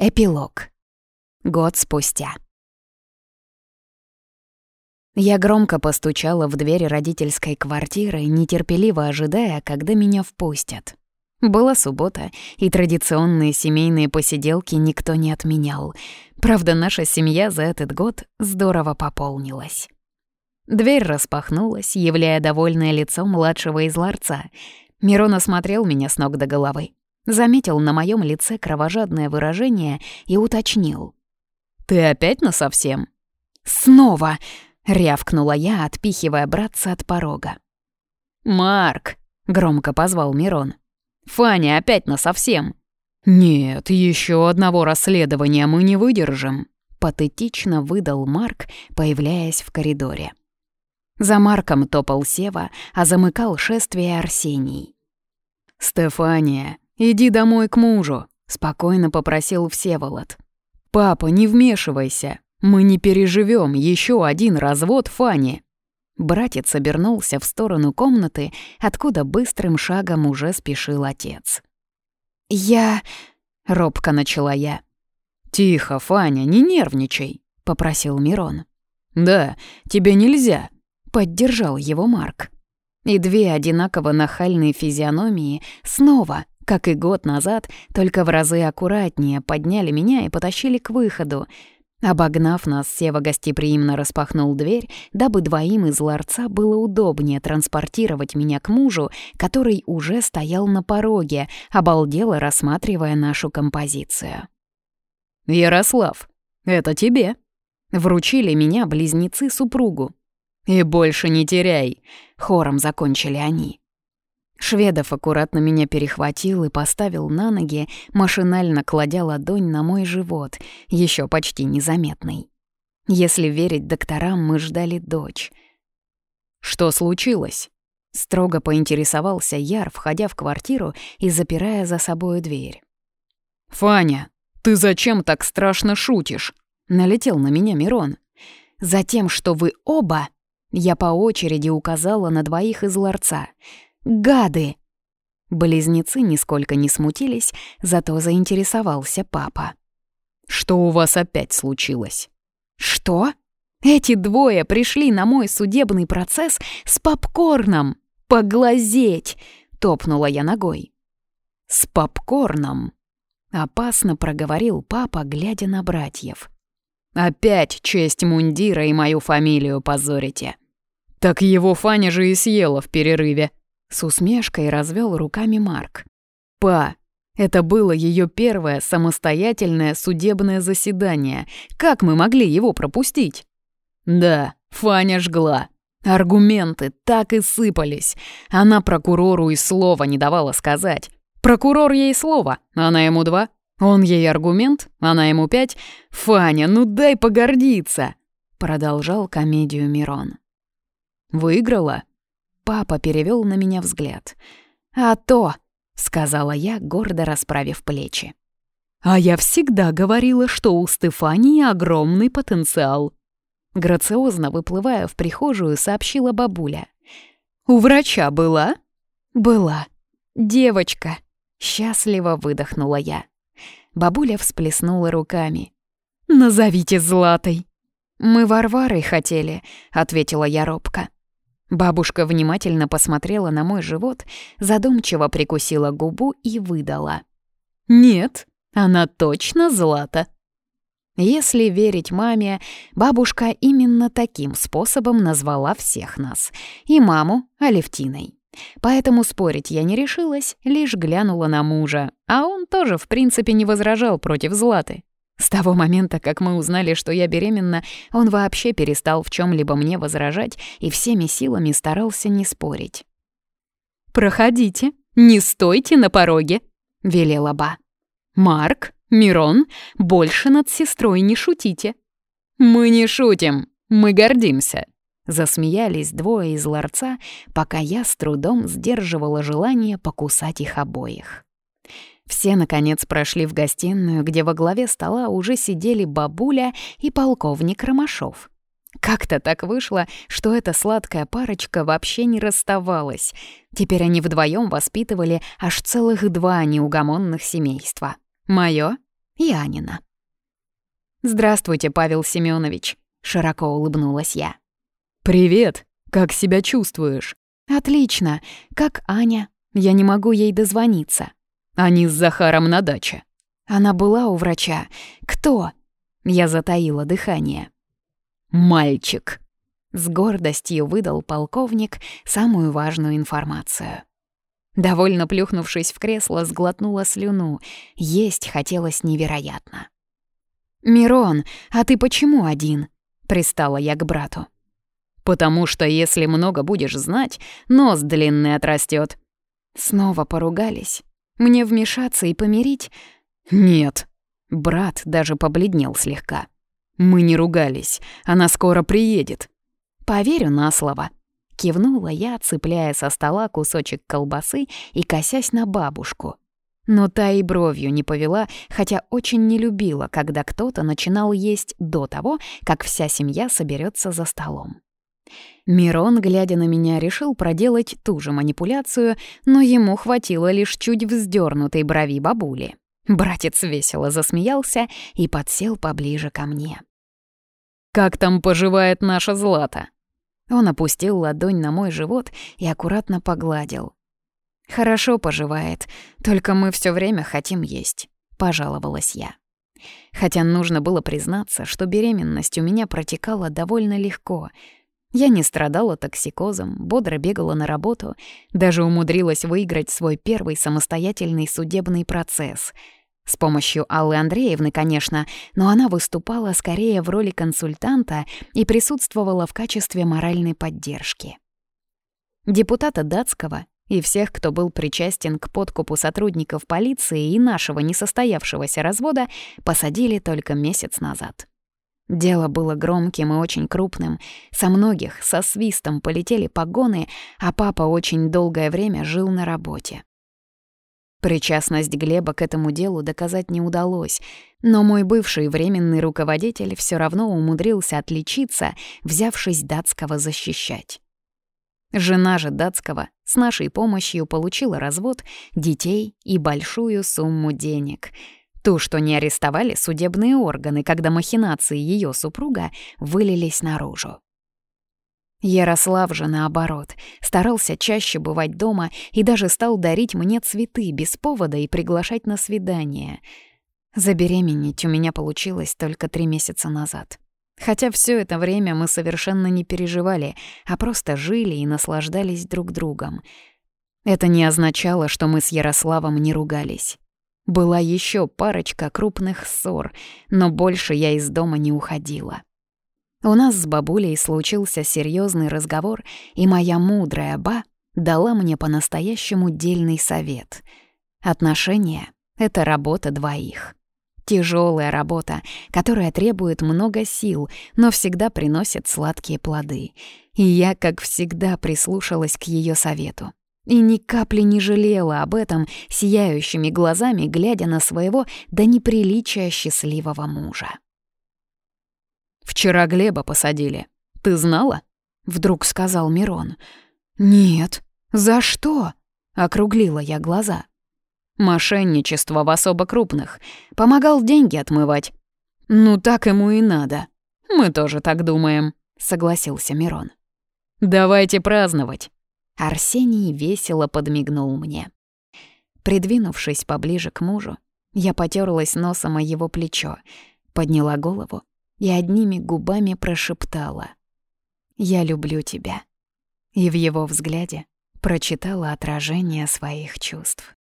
Эпилог. Год спустя. Я громко постучала в дверь родительской квартиры, нетерпеливо ожидая, когда меня впустят. Была суббота, и традиционные семейные посиделки никто не отменял. Правда, наша семья за этот год здорово пополнилась. Дверь распахнулась, являя довольное лицо младшего из ларца. Мирон осмотрел меня с ног до головы заметил на моем лице кровожадное выражение и уточнил. «Ты опять насовсем?» «Снова!» — рявкнула я, отпихивая братца от порога. «Марк!» — громко позвал Мирон. «Фаня опять насовсем!» «Нет, еще одного расследования мы не выдержим», — патетично выдал Марк, появляясь в коридоре. За Марком топал Сева, а замыкал шествие Арсений. «Стефания, «Иди домой к мужу», — спокойно попросил Всеволод. «Папа, не вмешивайся. Мы не переживем еще один развод Фани». Братец обернулся в сторону комнаты, откуда быстрым шагом уже спешил отец. «Я...» — робко начала я. «Тихо, Фаня, не нервничай», — попросил Мирон. «Да, тебе нельзя», — поддержал его Марк. И две одинаково нахальные физиономии снова как и год назад, только в разы аккуратнее подняли меня и потащили к выходу. Обогнав нас, Сева гостеприимно распахнул дверь, дабы двоим из ларца было удобнее транспортировать меня к мужу, который уже стоял на пороге, обалдело рассматривая нашу композицию. «Ярослав, это тебе!» Вручили меня близнецы супругу. «И больше не теряй!» — хором закончили они. Шведов аккуратно меня перехватил и поставил на ноги, машинально кладя ладонь на мой живот, еще почти незаметный. Если верить докторам, мы ждали дочь. «Что случилось?» — строго поинтересовался Яр, входя в квартиру и запирая за собой дверь. «Фаня, ты зачем так страшно шутишь?» — налетел на меня Мирон. «Затем, что вы оба...» Я по очереди указала на двоих из ларца — Гады!» Близнецы нисколько не смутились, зато заинтересовался папа. «Что у вас опять случилось?» «Что? Эти двое пришли на мой судебный процесс с попкорном! Поглазеть!» — топнула я ногой. «С попкорном?» — опасно проговорил папа, глядя на братьев. «Опять честь мундира и мою фамилию позорите!» «Так его Фаня же и съела в перерыве!» С усмешкой развел руками Марк. «Па, это было ее первое самостоятельное судебное заседание. Как мы могли его пропустить?» «Да, Фаня жгла. Аргументы так и сыпались. Она прокурору и слова не давала сказать. Прокурор ей слово, она ему два. Он ей аргумент, она ему пять. Фаня, ну дай погордиться!» Продолжал комедию Мирон. «Выиграла?» Папа перевел на меня взгляд. «А то!» — сказала я, гордо расправив плечи. «А я всегда говорила, что у Стефании огромный потенциал», Грациозно выплывая в прихожую, сообщила бабуля. «У врача была?» «Была. Девочка!» Счастливо выдохнула я. Бабуля всплеснула руками. «Назовите Златой!» «Мы Варварой хотели», — ответила я робко. Бабушка внимательно посмотрела на мой живот, задумчиво прикусила губу и выдала. «Нет, она точно Злата». Если верить маме, бабушка именно таким способом назвала всех нас. И маму Алевтиной. Поэтому спорить я не решилась, лишь глянула на мужа, а он тоже, в принципе, не возражал против Златы. С того момента, как мы узнали, что я беременна, он вообще перестал в чем либо мне возражать и всеми силами старался не спорить. «Проходите, не стойте на пороге», — велела Ба. «Марк, Мирон, больше над сестрой не шутите». «Мы не шутим, мы гордимся», — засмеялись двое из ларца, пока я с трудом сдерживала желание покусать их обоих. Все, наконец, прошли в гостиную, где во главе стола уже сидели бабуля и полковник Ромашов. Как-то так вышло, что эта сладкая парочка вообще не расставалась. Теперь они вдвоем воспитывали аж целых два неугомонных семейства. Моё и Анина. «Здравствуйте, Павел Семенович», — широко улыбнулась я. «Привет! Как себя чувствуешь?» «Отлично. Как Аня? Я не могу ей дозвониться». «Они с Захаром на даче». «Она была у врача. Кто?» Я затаила дыхание. «Мальчик», — с гордостью выдал полковник самую важную информацию. Довольно плюхнувшись в кресло, сглотнула слюну. Есть хотелось невероятно. «Мирон, а ты почему один?» — пристала я к брату. «Потому что если много будешь знать, нос длинный отрастет. Снова поругались. Мне вмешаться и помирить? Нет. Брат даже побледнел слегка. Мы не ругались, она скоро приедет. Поверю на слово. Кивнула я, цепляя со стола кусочек колбасы и косясь на бабушку. Но та и бровью не повела, хотя очень не любила, когда кто-то начинал есть до того, как вся семья соберется за столом. Мирон, глядя на меня, решил проделать ту же манипуляцию, но ему хватило лишь чуть вздернутой брови бабули. Братец весело засмеялся и подсел поближе ко мне. «Как там поживает наша Злата?» Он опустил ладонь на мой живот и аккуратно погладил. «Хорошо поживает, только мы все время хотим есть», — пожаловалась я. Хотя нужно было признаться, что беременность у меня протекала довольно легко. Я не страдала токсикозом, бодро бегала на работу, даже умудрилась выиграть свой первый самостоятельный судебный процесс. С помощью Аллы Андреевны, конечно, но она выступала скорее в роли консультанта и присутствовала в качестве моральной поддержки. Депутата датского и всех, кто был причастен к подкупу сотрудников полиции и нашего несостоявшегося развода, посадили только месяц назад. Дело было громким и очень крупным. Со многих со свистом полетели погоны, а папа очень долгое время жил на работе. Причастность Глеба к этому делу доказать не удалось, но мой бывший временный руководитель все равно умудрился отличиться, взявшись датского защищать. Жена же датского с нашей помощью получила развод, детей и большую сумму денег. Ту, что не арестовали судебные органы, когда махинации ее супруга вылились наружу. Ярослав же, наоборот, старался чаще бывать дома и даже стал дарить мне цветы без повода и приглашать на свидание. Забеременеть у меня получилось только три месяца назад. Хотя все это время мы совершенно не переживали, а просто жили и наслаждались друг другом. Это не означало, что мы с Ярославом не ругались. Была еще парочка крупных ссор, но больше я из дома не уходила. У нас с бабулей случился серьезный разговор, и моя мудрая ба дала мне по-настоящему дельный совет. Отношения — это работа двоих. Тяжелая работа, которая требует много сил, но всегда приносит сладкие плоды. И я, как всегда, прислушалась к ее совету. И ни капли не жалела об этом, сияющими глазами глядя на своего до неприличия счастливого мужа. «Вчера Глеба посадили. Ты знала?» — вдруг сказал Мирон. «Нет. За что?» — округлила я глаза. Мошенничество в особо крупных. Помогал деньги отмывать. Ну, так ему и надо. Мы тоже так думаем, согласился Мирон. Давайте праздновать. Арсений весело подмигнул мне. Придвинувшись поближе к мужу, я потерлась носом о его плечо, подняла голову и одними губами прошептала «Я люблю тебя». И в его взгляде прочитала отражение своих чувств.